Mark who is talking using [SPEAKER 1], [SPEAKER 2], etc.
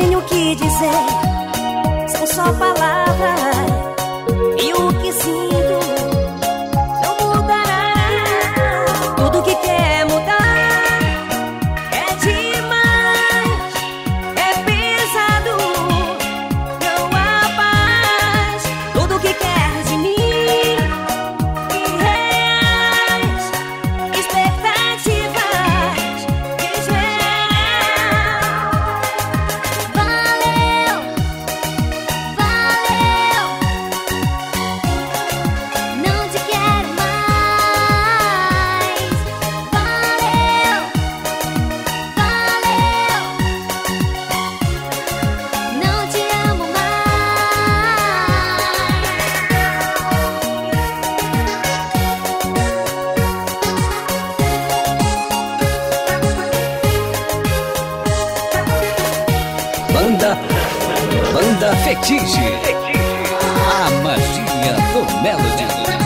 [SPEAKER 1] tenho que dizer são só palavras e o que sinto. banda. Banda Fetiche. A
[SPEAKER 2] magia do Melody.